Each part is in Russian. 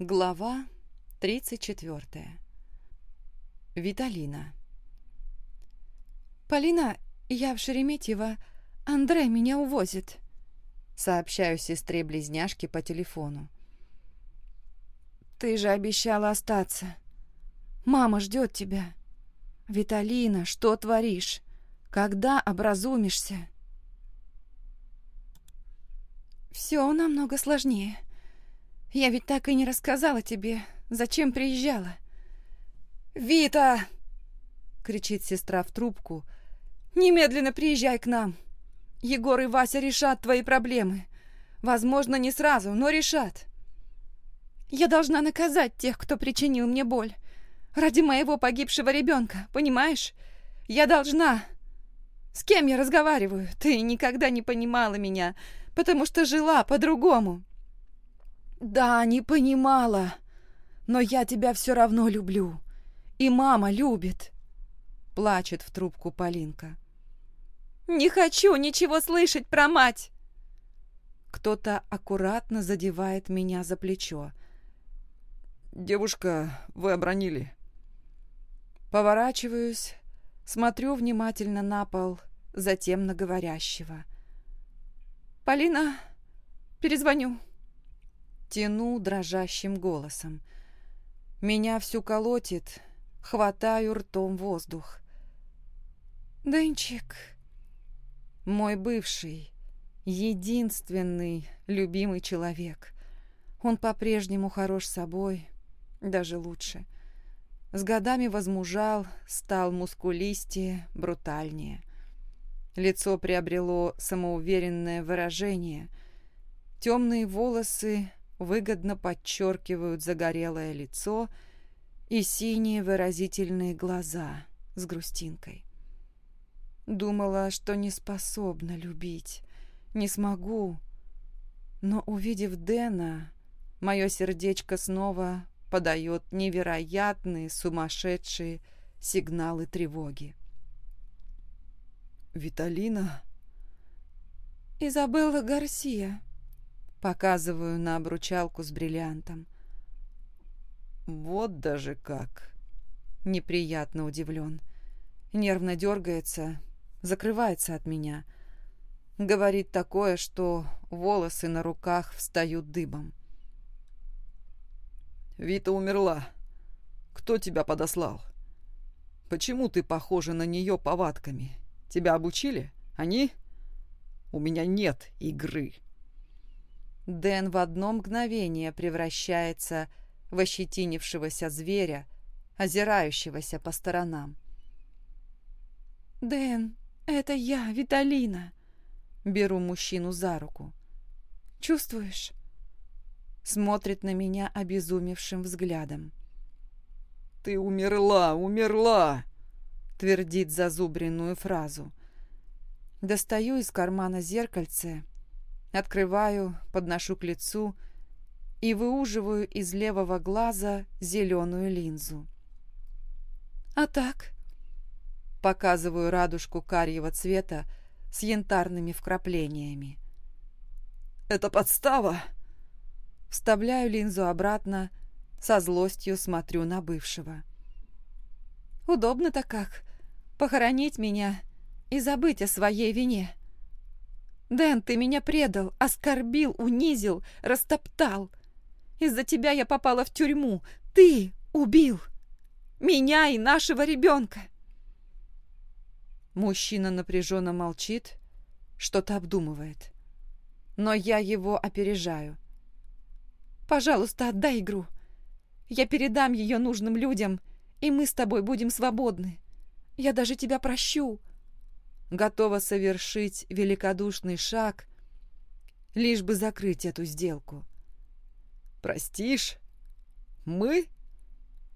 Глава 34. Виталина. «Полина, я в Шереметьево. Андрей меня увозит», — сообщаю сестре-близняшке по телефону. «Ты же обещала остаться. Мама ждет тебя. Виталина, что творишь? Когда образумишься?» «Все намного сложнее. Я ведь так и не рассказала тебе, зачем приезжала. «Вита!» — кричит сестра в трубку. «Немедленно приезжай к нам. Егор и Вася решат твои проблемы. Возможно, не сразу, но решат. Я должна наказать тех, кто причинил мне боль. Ради моего погибшего ребенка, понимаешь? Я должна. С кем я разговариваю? Ты никогда не понимала меня, потому что жила по-другому. Да, не понимала. Но я тебя все равно люблю. И мама любит. Плачет в трубку Полинка. Не хочу ничего слышать про мать. Кто-то аккуратно задевает меня за плечо. «Девушка, вы обронили». Поворачиваюсь, смотрю внимательно на пол, затем на говорящего. «Полина, перезвоню». Тяну дрожащим голосом. Меня всю колотит, хватаю ртом воздух. «Денчик, мой бывший, единственный любимый человек. Он по-прежнему хорош собой, даже лучше. С годами возмужал, стал мускулистее, брутальнее. Лицо приобрело самоуверенное выражение. Темные волосы выгодно подчеркивают загорелое лицо и синие выразительные глаза с грустинкой. Думала, что не способна любить, не смогу. Но, увидев Дэна, мое сердечко снова подает невероятные, сумасшедшие сигналы тревоги. «Виталина?» «Изабелла Гарсия», Показываю на обручалку с бриллиантом. Вот даже как. Неприятно удивлен. Нервно дергается, закрывается от меня. Говорит такое, что волосы на руках встают дыбом. Вита умерла. Кто тебя подослал? Почему ты похожа на нее повадками? Тебя обучили? Они? У меня нет игры. Дэн в одно мгновение превращается в ощетинившегося зверя, озирающегося по сторонам. «Дэн, это я, Виталина!» Беру мужчину за руку. «Чувствуешь?» Смотрит на меня обезумевшим взглядом. «Ты умерла, умерла!» Твердит зазубренную фразу. Достаю из кармана зеркальце Открываю, подношу к лицу и выуживаю из левого глаза зеленую линзу. «А так?» Показываю радужку карьего цвета с янтарными вкраплениями. «Это подстава!» Вставляю линзу обратно, со злостью смотрю на бывшего. «Удобно-то как, похоронить меня и забыть о своей вине». Дэн, ты меня предал, оскорбил, унизил, растоптал. Из-за тебя я попала в тюрьму. Ты убил меня и нашего ребенка. Мужчина напряженно молчит, что-то обдумывает. Но я его опережаю. Пожалуйста, отдай игру. Я передам ее нужным людям, и мы с тобой будем свободны. Я даже тебя прощу готова совершить великодушный шаг, лишь бы закрыть эту сделку. «Простишь? Мы?»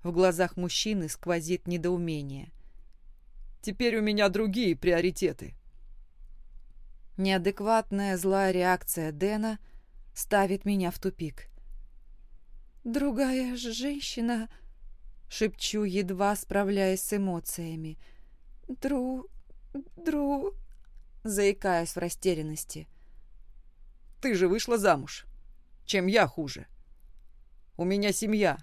В глазах мужчины сквозит недоумение. «Теперь у меня другие приоритеты». Неадекватная злая реакция Дэна ставит меня в тупик. «Другая женщина...» — шепчу, едва справляясь с эмоциями. «Дру... Дру...» Заикаясь в растерянности. «Ты же вышла замуж. Чем я хуже?» У меня семья.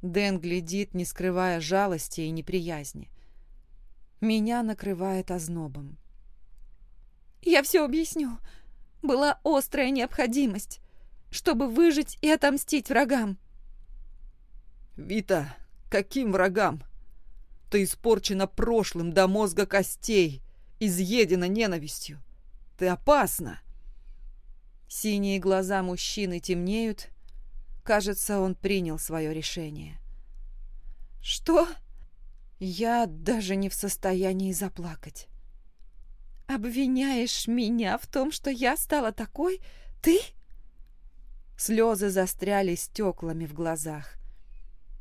Дэн глядит, не скрывая жалости и неприязни. Меня накрывает ознобом. «Я все объясню. Была острая необходимость, чтобы выжить и отомстить врагам». «Вита, каким врагам? Ты испорчена прошлым до мозга костей, изъедена ненавистью. Ты опасна!» Синие глаза мужчины темнеют. Кажется, он принял свое решение. «Что?» Я даже не в состоянии заплакать. «Обвиняешь меня в том, что я стала такой? Ты?» Слезы застряли стеклами в глазах.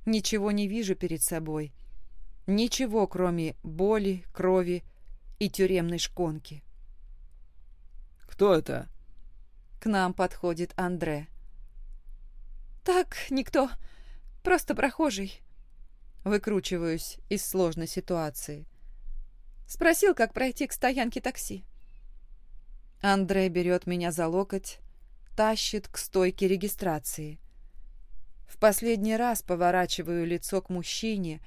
Ничего не вижу перед собой. Ничего, кроме боли, крови и тюремной шконки. «Кто это?» К нам подходит Андре. «Так, никто. Просто прохожий». Выкручиваюсь из сложной ситуации. Спросил, как пройти к стоянке такси. Андре берет меня за локоть, тащит к стойке регистрации. В последний раз поворачиваю лицо к мужчине,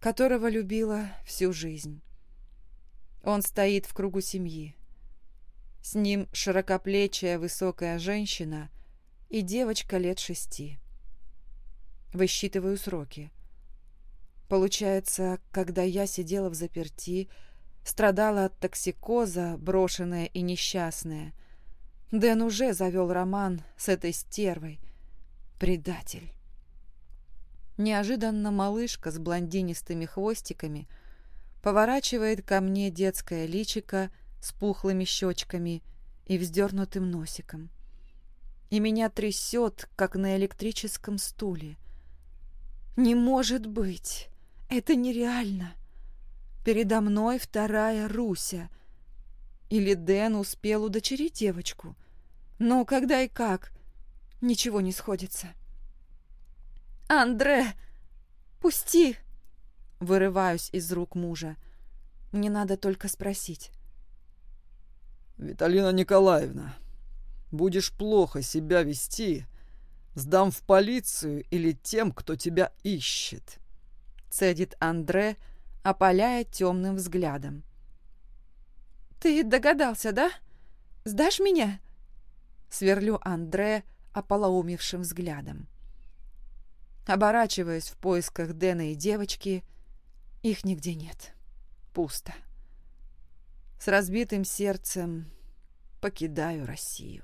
которого любила всю жизнь. Он стоит в кругу семьи. С ним широкоплечая высокая женщина и девочка лет шести. Высчитываю сроки. Получается, когда я сидела в заперти, страдала от токсикоза, брошенная и несчастная, Дэн уже завел роман с этой стервой. Предатель. Неожиданно малышка с блондинистыми хвостиками поворачивает ко мне детское личико с пухлыми щечками и вздернутым носиком. И меня трясет, как на электрическом стуле. «Не может быть! Это нереально! Передо мной вторая Руся. Или Дэн успел удочерить девочку. Но когда и как? Ничего не сходится». «Андре! Пусти!» Вырываюсь из рук мужа. Мне надо только спросить. «Виталина Николаевна, будешь плохо себя вести, сдам в полицию или тем, кто тебя ищет», — цедит Андре, опаляя темным взглядом. «Ты догадался, да? Сдашь меня?» Сверлю Андре ополоумевшим взглядом. Оборачиваясь в поисках Дэна и девочки, их нигде нет. Пусто. С разбитым сердцем покидаю Россию.